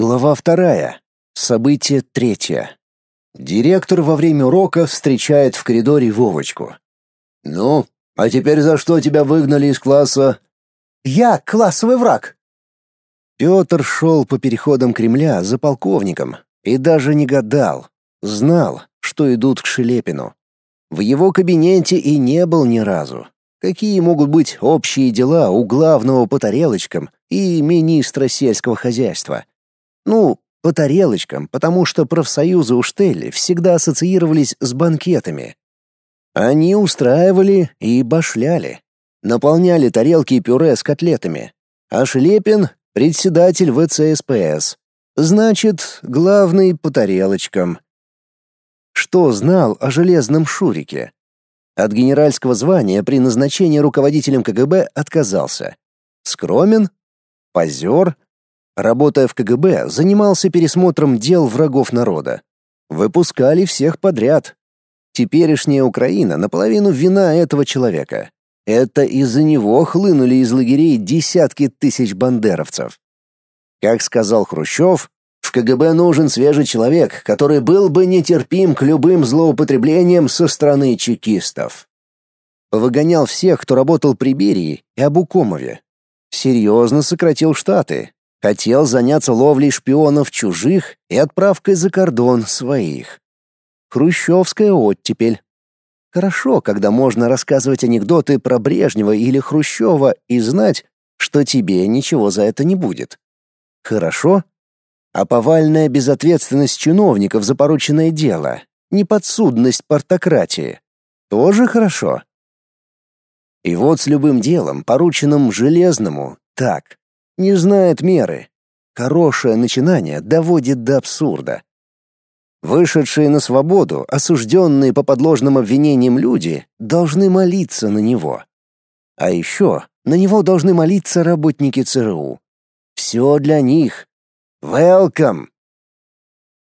Глава вторая. Событие третье. Директор во время урока встречает в коридоре Вовочку. «Ну, а теперь за что тебя выгнали из класса?» «Я классовый враг!» Петр шел по переходам Кремля за полковником и даже не гадал, знал, что идут к Шелепину. В его кабинете и не был ни разу. Какие могут быть общие дела у главного по тарелочкам и министра сельского хозяйства? Ну, по тарелочкам, потому что профсоюзы у Штелли всегда ассоциировались с банкетами. Они устраивали и башляли. Наполняли тарелки пюре с котлетами. А Шлепин — председатель ВЦСПС. Значит, главный по тарелочкам. Что знал о железном Шурике? От генеральского звания при назначении руководителем КГБ отказался. Скромен? Позер? Работая в КГБ, занимался пересмотром дел врагов народа. Выпускали всех подряд. Теперешняя Украина наполовину вина этого человека. Это из-за него хлынули из лагерей десятки тысяч бандеровцев. Как сказал Хрущев, в КГБ нужен свежий человек, который был бы нетерпим к любым злоупотреблениям со стороны чекистов. Выгонял всех, кто работал при Берии и Абукомове. Серьезно сократил штаты, Хотел заняться ловлей шпионов чужих и отправкой за кордон своих. Хрущевская оттепель. Хорошо, когда можно рассказывать анекдоты про Брежнева или Хрущева и знать, что тебе ничего за это не будет. Хорошо? А повальная безответственность чиновников за порученное дело, неподсудность портократии. Тоже хорошо. И вот с любым делом, порученным Железному, так не знает меры. Хорошее начинание доводит до абсурда. Вышедшие на свободу, осужденные по подложным обвинениям люди, должны молиться на него. А еще на него должны молиться работники ЦРУ. Все для них. Welcome!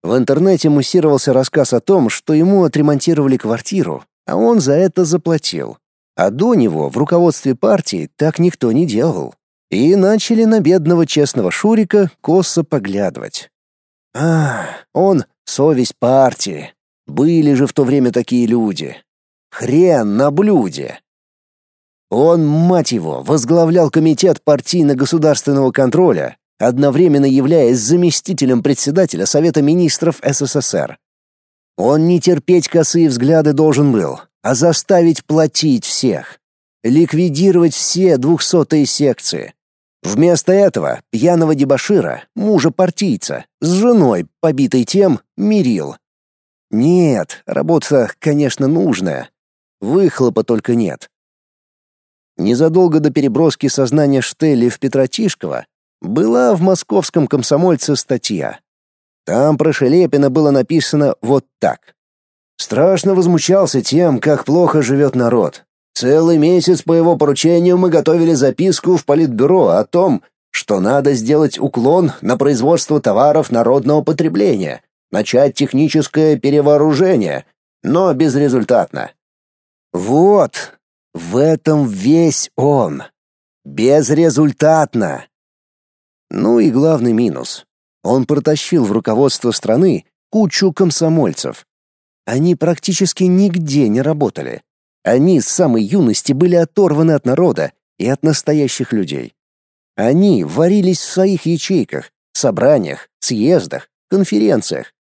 В интернете муссировался рассказ о том, что ему отремонтировали квартиру, а он за это заплатил. А до него в руководстве партии так никто не делал и начали на бедного честного Шурика косо поглядывать. А, он — совесть партии. Были же в то время такие люди. Хрен на блюде. Он, мать его, возглавлял комитет партийно-государственного контроля, одновременно являясь заместителем председателя Совета министров СССР. Он не терпеть косые взгляды должен был, а заставить платить всех. Ликвидировать все двухсотые секции. Вместо этого пьяного дебошира, мужа-партийца, с женой, побитой тем, мирил. Нет, работа, конечно, нужная. Выхлопа только нет. Незадолго до переброски сознания Штелли в Петротишково была в московском комсомольце статья. Там про Шелепина было написано вот так. Страшно возмущался тем, как плохо живет народ. Целый месяц по его поручению мы готовили записку в политбюро о том, что надо сделать уклон на производство товаров народного потребления, начать техническое перевооружение, но безрезультатно. Вот, в этом весь он. Безрезультатно. Ну и главный минус. Он протащил в руководство страны кучу комсомольцев. Они практически нигде не работали. Они с самой юности были оторваны от народа и от настоящих людей. Они варились в своих ячейках, собраниях, съездах, конференциях.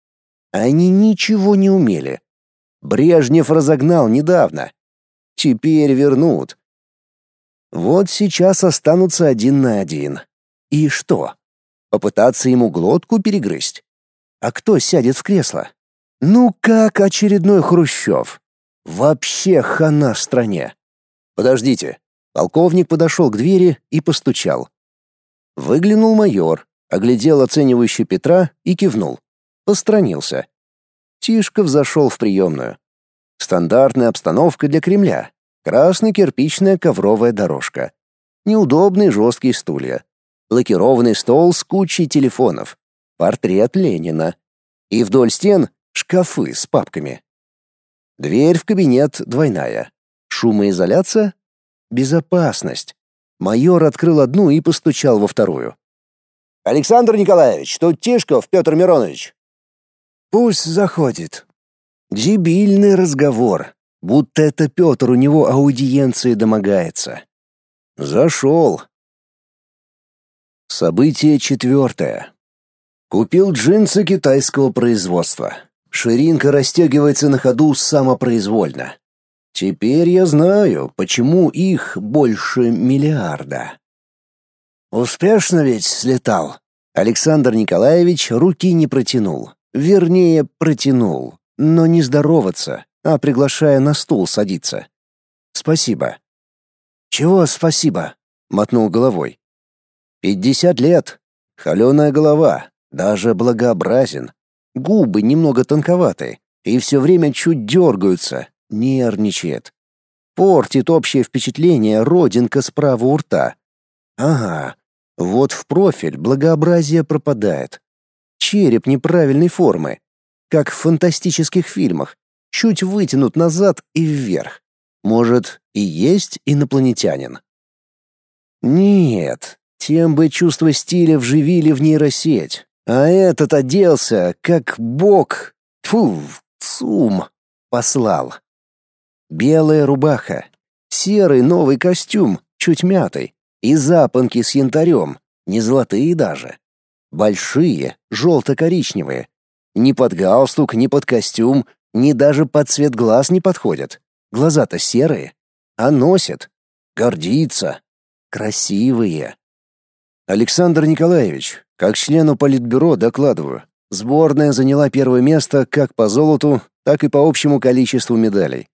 Они ничего не умели. Брежнев разогнал недавно. Теперь вернут. Вот сейчас останутся один на один. И что? Попытаться ему глотку перегрызть? А кто сядет в кресло? Ну как очередной Хрущев. Вообще хана стране. Подождите. Полковник подошел к двери и постучал. Выглянул майор, оглядел оценивающий Петра и кивнул. Постранился. Тишков зашел в приемную. Стандартная обстановка для Кремля. Красная кирпичная ковровая дорожка. Неудобные жесткие стулья. Лакированный стол с кучей телефонов. Портрет Ленина. И вдоль стен шкафы с папками. Дверь в кабинет двойная. Александр Николаевич, тут Тишков Петр Миронович». «Пусть заходит». Дебильный разговор, будто это Петр у него аудиенции домогается. Зашел. Событие четвертое. Купил джинсы китайского производства. Ширинка расстегивается на ходу самопроизвольно. Теперь я знаю, почему их больше миллиарда. Успешно ведь слетал. Александр Николаевич руки не протянул. Вернее, протянул, но не здороваться, а приглашая на стул садиться. Спасибо. Чего спасибо? мотнул головой. Пятьдесят лет. Холеная голова, даже благообразен. Губы немного тонковаты и все время чуть дергаются, нервничает. Портит общее впечатление родинка справа у рта. Ага, вот в профиль благообразие пропадает. Череп неправильной формы, как в фантастических фильмах, чуть вытянут назад и вверх. Может, и есть инопланетянин? Нет, тем бы чувство стиля вживили в нейросеть. А этот оделся, как бог, фу, сум, послал. Белая рубаха, серый новый костюм, чуть мятый, и запонки с янтарем, не золотые даже. Большие, желто-коричневые. Ни под галстук, ни под костюм, ни даже под цвет глаз не подходят. Глаза-то серые. А носит. Гордится. Красивые. Александр Николаевич, как члену политбюро докладываю. Сборная заняла первое место как по золоту, так и по общему количеству медалей.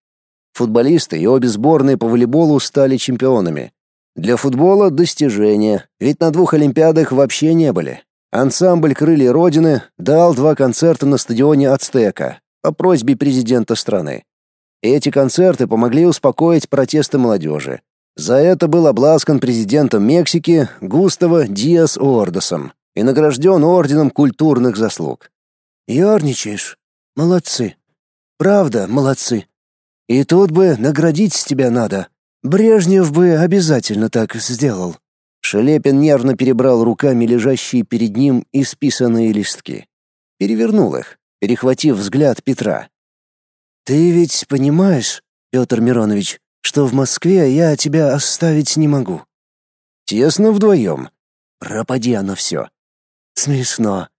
Футболисты и обе сборные по волейболу стали чемпионами. Для футбола достижение, ведь на двух олимпиадах вообще не были. Ансамбль «Крылья Родины» дал два концерта на стадионе «Ацтека» по просьбе президента страны. Эти концерты помогли успокоить протесты молодежи. За это был обласкан президентом Мексики Густаво Диас Ордосом и награжден орденом культурных заслуг. «Ёрничаешь? Молодцы. Правда, молодцы. И тут бы наградить тебя надо. Брежнев бы обязательно так сделал. Шелепин нервно перебрал руками лежащие перед ним исписанные листки. Перевернул их, перехватив взгляд Петра. «Ты ведь понимаешь, Петр Миронович, что в Москве я тебя оставить не могу?» «Тесно вдвоем. Пропади оно все». «Смешно.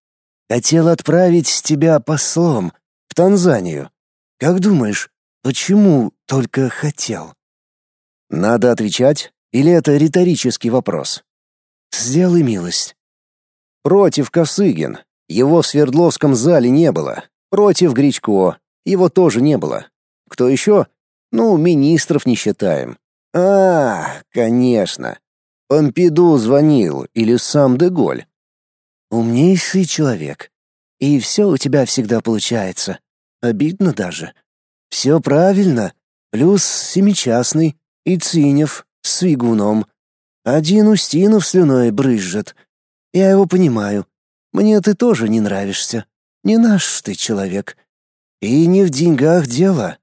Хотел отправить тебя послом в Танзанию. Как думаешь, почему только хотел?» Надо отвечать или это риторический вопрос? Сделай милость. Против Косыгин. Его в Свердловском зале не было. Против Гречко. Его тоже не было. Кто еще? Ну, министров не считаем. А, конечно. Помпиду звонил или сам Деголь. Умнейший человек. И все у тебя всегда получается. Обидно даже. Все правильно. Плюс семичастный. И Цинев с Свигуном. Один Устинов слюной брызжет. Я его понимаю. Мне ты тоже не нравишься. Не наш ты человек. И не в деньгах дело.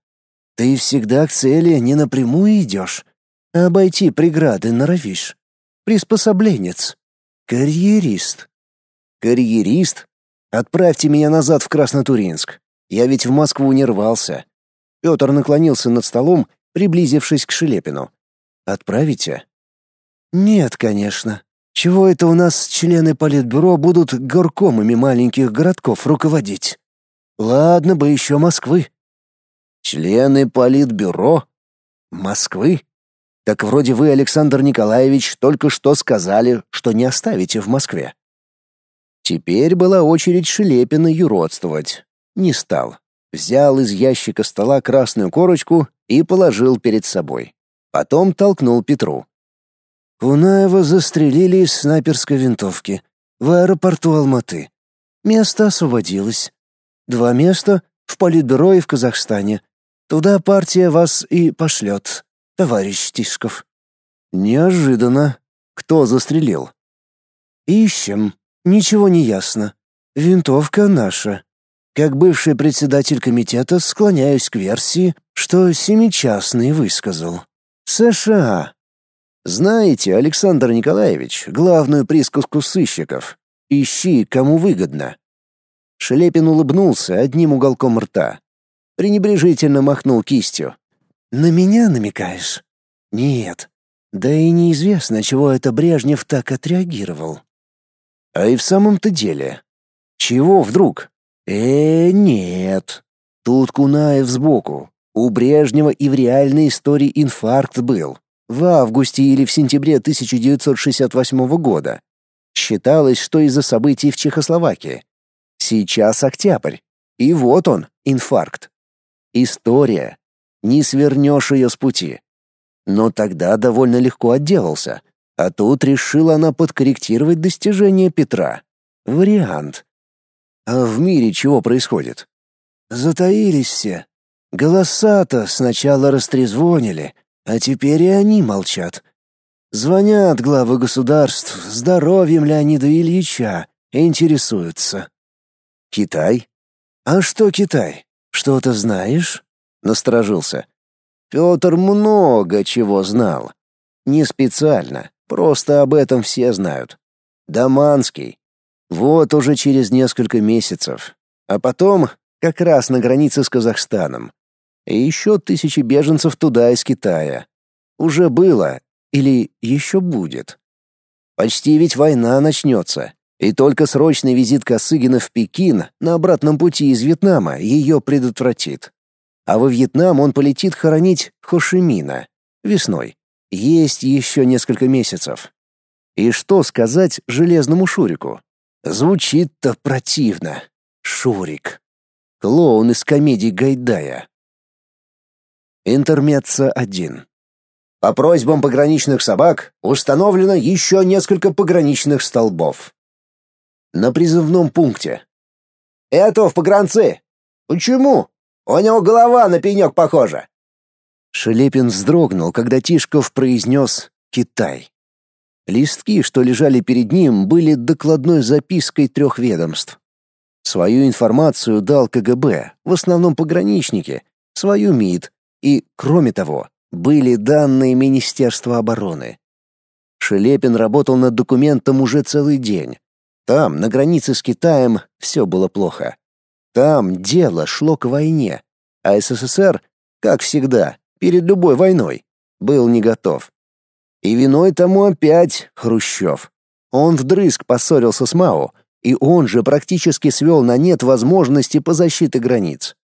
Ты всегда к цели не напрямую идешь, а обойти преграды норовишь. Приспособленец. Карьерист. Карьерист? Отправьте меня назад в Краснотуринск. Я ведь в Москву не рвался. Петр наклонился над столом приблизившись к Шелепину. «Отправите?» «Нет, конечно. Чего это у нас члены политбюро будут горкомами маленьких городков руководить? Ладно бы еще Москвы». «Члены политбюро? Москвы? Так вроде вы, Александр Николаевич, только что сказали, что не оставите в Москве». Теперь была очередь Шелепина юродствовать. Не стал взял из ящика стола красную корочку и положил перед собой. Потом толкнул Петру. Кунаева застрелили из снайперской винтовки в аэропорту Алматы. Место освободилось. Два места в Политбюро и в Казахстане. Туда партия вас и пошлет, товарищ Тишков. Неожиданно. Кто застрелил? Ищем. Ничего не ясно. Винтовка наша. Как бывший председатель комитета склоняюсь к версии, что семичастный высказал. США. Знаете, Александр Николаевич, главную присказку сыщиков. Ищи, кому выгодно. Шелепин улыбнулся одним уголком рта. Пренебрежительно махнул кистью. На меня намекаешь? Нет. Да и неизвестно, чего это Брежнев так отреагировал. А и в самом-то деле. Чего вдруг? Э, нет. Тут Кунаев сбоку. У Брежнева и в реальной истории инфаркт был. В августе или в сентябре 1968 года. Считалось, что из-за событий в Чехословакии. Сейчас октябрь. И вот он, инфаркт. История. Не свернешь ее с пути. Но тогда довольно легко отделался. А тут решила она подкорректировать достижения Петра. Вариант. А в мире чего происходит? Затаились все. Голоса-то сначала растрезвонили, а теперь и они молчат. Звонят главы государств, здоровьем Леонида Ильича, интересуются. Китай? А что Китай? Что-то знаешь? Насторожился. Петр много чего знал. Не специально, просто об этом все знают. Даманский. Вот уже через несколько месяцев. А потом как раз на границе с Казахстаном. И еще тысячи беженцев туда из Китая. Уже было или еще будет. Почти ведь война начнется, и только срочный визит Косыгина в Пекин на обратном пути из Вьетнама ее предотвратит. А во Вьетнам он полетит хоронить Хошимина весной. Есть еще несколько месяцев. И что сказать железному Шурику? Звучит-то противно. Шурик. Клоун из комедий Гайдая. Интермеца 1. По просьбам пограничных собак установлено еще несколько пограничных столбов. На призывном пункте. «Это в погранцы!» «Почему? У него голова на пенек похожа!» Шелепин вздрогнул, когда Тишков произнес «Китай». Листки, что лежали перед ним, были докладной запиской трех ведомств. Свою информацию дал КГБ, в основном пограничники, свою МИД, и, кроме того, были данные Министерства обороны. Шелепин работал над документом уже целый день. Там, на границе с Китаем, все было плохо. Там дело шло к войне, а СССР, как всегда, перед любой войной, был не готов. И виной тому опять Хрущев. Он вдрызг поссорился с Мао, и он же практически свел на нет возможности по защите границ.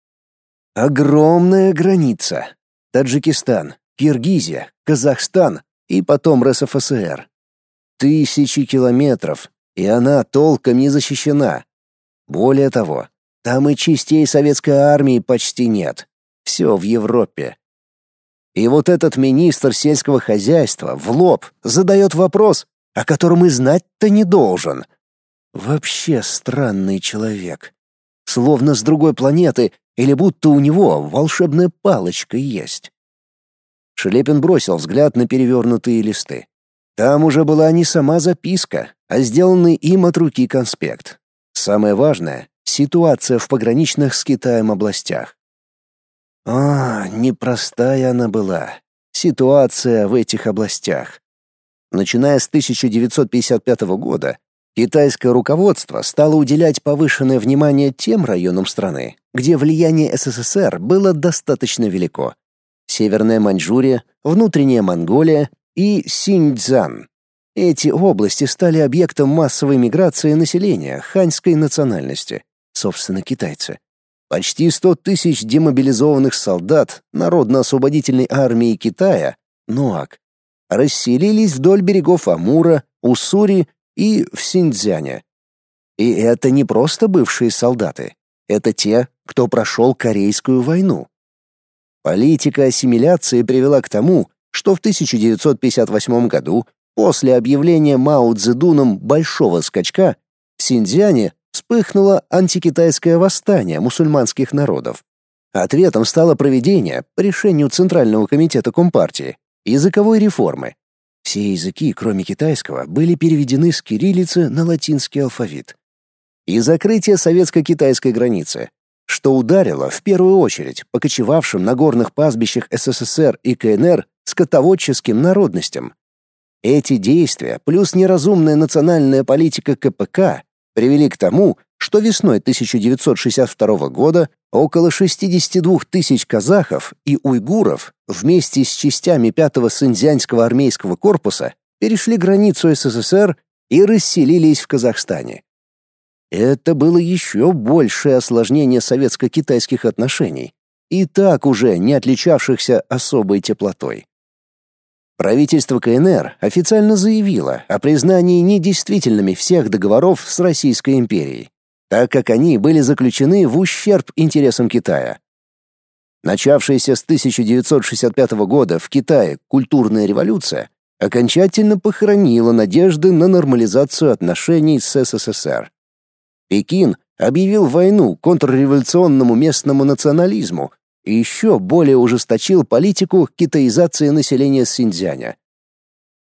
Огромная граница. Таджикистан, Киргизия, Казахстан и потом РСФСР. Тысячи километров, и она толком не защищена. Более того, там и частей советской армии почти нет. Все в Европе. И вот этот министр сельского хозяйства в лоб задает вопрос, о котором и знать-то не должен. Вообще странный человек. Словно с другой планеты или будто у него волшебная палочка есть. Шелепин бросил взгляд на перевернутые листы. Там уже была не сама записка, а сделанный им от руки конспект. Самое важное — ситуация в пограничных с Китаем областях. А, непростая она была. Ситуация в этих областях. Начиная с 1955 года Китайское руководство стало уделять повышенное внимание тем районам страны, где влияние СССР было достаточно велико. Северная Маньчжурия, внутренняя Монголия и Синьцзян. Эти области стали объектом массовой миграции населения ханьской национальности, собственно, китайцы. Почти 100 тысяч демобилизованных солдат Народно-освободительной армии Китая, НОАК, расселились вдоль берегов Амура, Уссури и в Синьцзяне. И это не просто бывшие солдаты, это те, кто прошел Корейскую войну. Политика ассимиляции привела к тому, что в 1958 году, после объявления Мао Цзэдуном большого скачка, в Синьцзяне вспыхнуло антикитайское восстание мусульманских народов. Ответом стало проведение, по решению Центрального комитета Компартии, языковой реформы, все языки, кроме китайского, были переведены с кириллицы на латинский алфавит. И закрытие советско-китайской границы, что ударило в первую очередь по кочевавшим на горных пастбищах СССР и КНР скотоводческим народностям. Эти действия плюс неразумная национальная политика КПК привели к тому, что весной 1962 года около 62 тысяч казахов и уйгуров вместе с частями 5-го Синьцзянского армейского корпуса перешли границу СССР и расселились в Казахстане. Это было еще большее осложнение советско-китайских отношений, и так уже не отличавшихся особой теплотой. Правительство КНР официально заявило о признании недействительными всех договоров с Российской империей, так как они были заключены в ущерб интересам Китая. Начавшаяся с 1965 года в Китае культурная революция окончательно похоронила надежды на нормализацию отношений с СССР. Пекин объявил войну контрреволюционному местному национализму и еще более ужесточил политику китаизации населения Синьцзяня.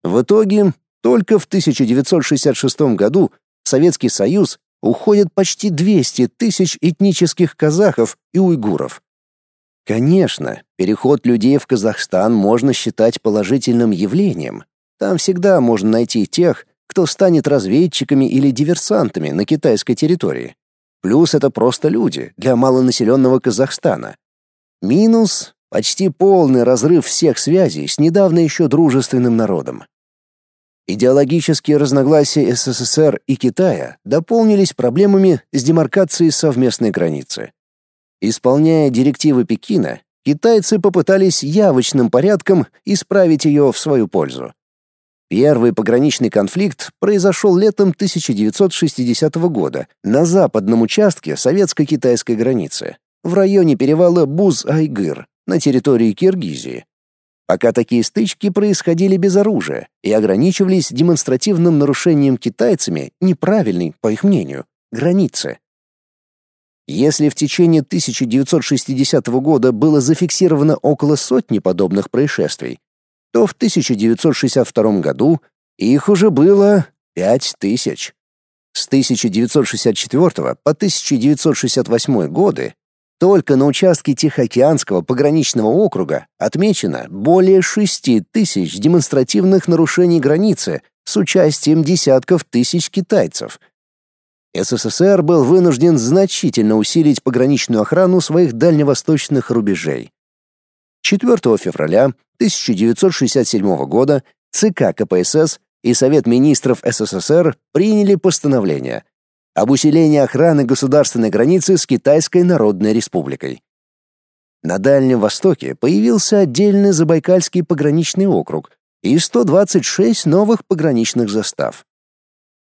В итоге, только в 1966 году Советский Союз уходят почти 200 тысяч этнических казахов и уйгуров. Конечно, переход людей в Казахстан можно считать положительным явлением. Там всегда можно найти тех, кто станет разведчиками или диверсантами на китайской территории. Плюс это просто люди для малонаселенного Казахстана. Минус — почти полный разрыв всех связей с недавно еще дружественным народом. Идеологические разногласия СССР и Китая дополнились проблемами с демаркацией совместной границы. Исполняя директивы Пекина, китайцы попытались явочным порядком исправить ее в свою пользу. Первый пограничный конфликт произошел летом 1960 года на западном участке советско-китайской границы в районе перевала Буз-Айгыр на территории Киргизии. Пока такие стычки происходили без оружия и ограничивались демонстративным нарушением китайцами неправильной, по их мнению, границы. Если в течение 1960 года было зафиксировано около сотни подобных происшествий, то в 1962 году их уже было 5000. С 1964 по 1968 годы только на участке Тихоокеанского пограничного округа отмечено более 6 тысяч демонстративных нарушений границы с участием десятков тысяч китайцев. СССР был вынужден значительно усилить пограничную охрану своих дальневосточных рубежей. 4 февраля 1967 года ЦК КПСС и Совет министров СССР приняли постановление об усилении охраны государственной границы с Китайской Народной Республикой. На Дальнем Востоке появился отдельный Забайкальский пограничный округ и 126 новых пограничных застав.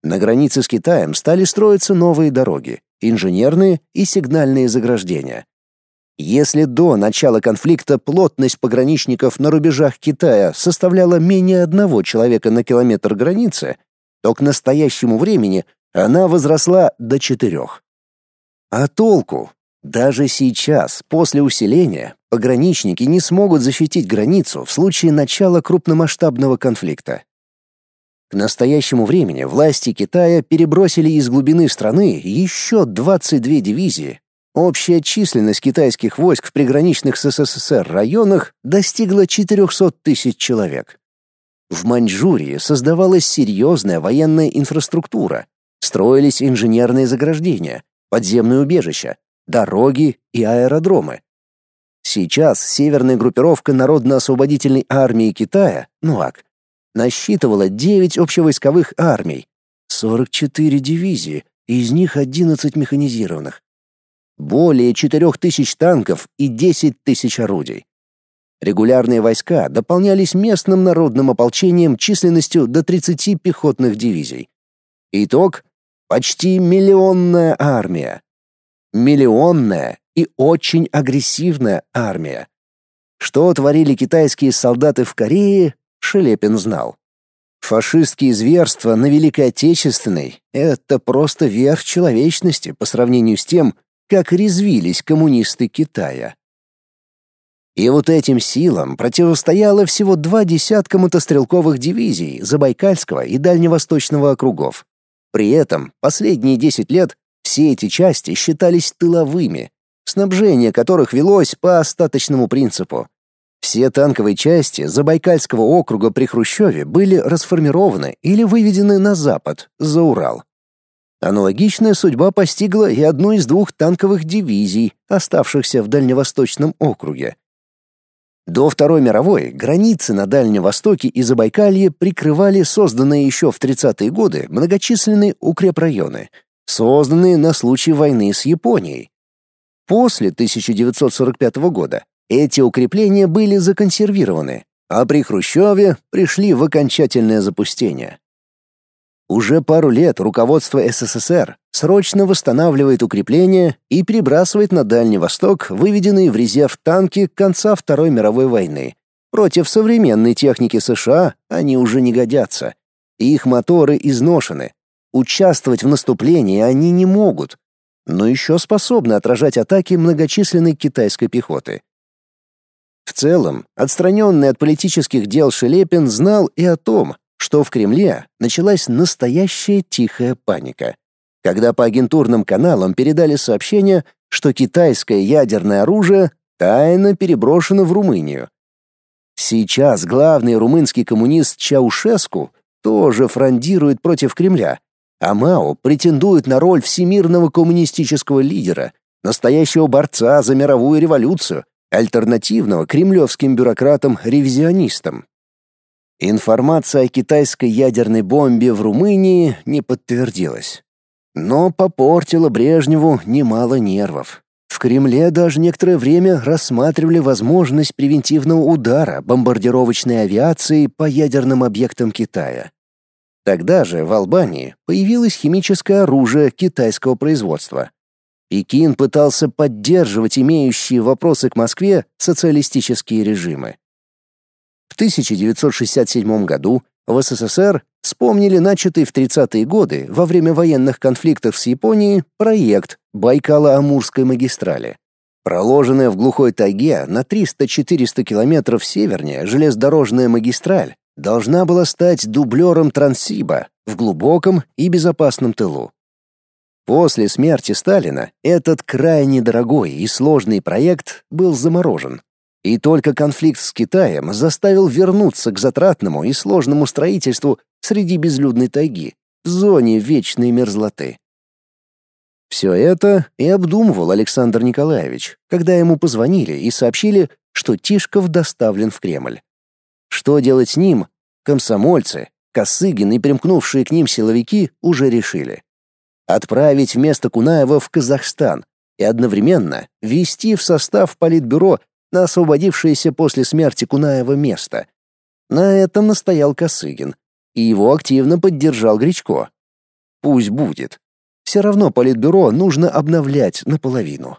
На границе с Китаем стали строиться новые дороги, инженерные и сигнальные заграждения. Если до начала конфликта плотность пограничников на рубежах Китая составляла менее одного человека на километр границы, то к настоящему времени она возросла до четырех. А толку? Даже сейчас, после усиления, пограничники не смогут защитить границу в случае начала крупномасштабного конфликта. К настоящему времени власти Китая перебросили из глубины страны еще 22 дивизии. Общая численность китайских войск в приграничных с СССР районах достигла 400 тысяч человек. В Маньчжурии создавалась серьезная военная инфраструктура, строились инженерные заграждения, подземные убежища, дороги и аэродромы. Сейчас северная группировка Народно-освободительной армии Китая, НУАК, насчитывала 9 общевойсковых армий, 44 дивизии, из них 11 механизированных, более 4000 танков и 10 тысяч орудий. Регулярные войска дополнялись местным народным ополчением численностью до 30 пехотных дивизий. Итог Почти миллионная армия. Миллионная и очень агрессивная армия. Что творили китайские солдаты в Корее, Шелепин знал. Фашистские зверства на Великой Отечественной — это просто верх человечности по сравнению с тем, как резвились коммунисты Китая. И вот этим силам противостояло всего два десятка мотострелковых дивизий Забайкальского и Дальневосточного округов. При этом последние 10 лет все эти части считались тыловыми, снабжение которых велось по остаточному принципу. Все танковые части Забайкальского округа при Хрущеве были расформированы или выведены на запад, за Урал. Аналогичная судьба постигла и одну из двух танковых дивизий, оставшихся в Дальневосточном округе. До Второй мировой границы на Дальнем Востоке и Забайкалье прикрывали созданные еще в 30-е годы многочисленные укрепрайоны, созданные на случай войны с Японией. После 1945 года эти укрепления были законсервированы, а при Хрущеве пришли в окончательное запустение. Уже пару лет руководство СССР срочно восстанавливает укрепления и перебрасывает на Дальний Восток выведенные в резерв танки конца Второй мировой войны. Против современной техники США они уже не годятся. Их моторы изношены. Участвовать в наступлении они не могут, но еще способны отражать атаки многочисленной китайской пехоты. В целом, отстраненный от политических дел Шелепин знал и о том, что в Кремле началась настоящая тихая паника, когда по агентурным каналам передали сообщение, что китайское ядерное оружие тайно переброшено в Румынию. Сейчас главный румынский коммунист Чаушеску тоже фрондирует против Кремля, а Мао претендует на роль всемирного коммунистического лидера, настоящего борца за мировую революцию, альтернативного кремлевским бюрократам-ревизионистам. Информация о китайской ядерной бомбе в Румынии не подтвердилась. Но попортила Брежневу немало нервов. В Кремле даже некоторое время рассматривали возможность превентивного удара бомбардировочной авиации по ядерным объектам Китая. Тогда же в Албании появилось химическое оружие китайского производства. Пекин пытался поддерживать имеющие вопросы к Москве социалистические режимы. В 1967 году в СССР вспомнили начатый в 30-е годы во время военных конфликтов с Японией проект Байкало-Амурской магистрали. Проложенная в глухой тайге на 300-400 километров севернее железнодорожная магистраль должна была стать дублером Транссиба в глубоком и безопасном тылу. После смерти Сталина этот крайне дорогой и сложный проект был заморожен. И только конфликт с Китаем заставил вернуться к затратному и сложному строительству среди безлюдной тайги, в зоне вечной мерзлоты. Все это и обдумывал Александр Николаевич, когда ему позвонили и сообщили, что Тишков доставлен в Кремль. Что делать с ним, комсомольцы, Косыгин и примкнувшие к ним силовики уже решили. Отправить вместо Кунаева в Казахстан и одновременно ввести в состав Политбюро на освободившееся после смерти Кунаева место. На этом настоял Косыгин, и его активно поддержал Гречко. Пусть будет. Все равно политбюро нужно обновлять наполовину.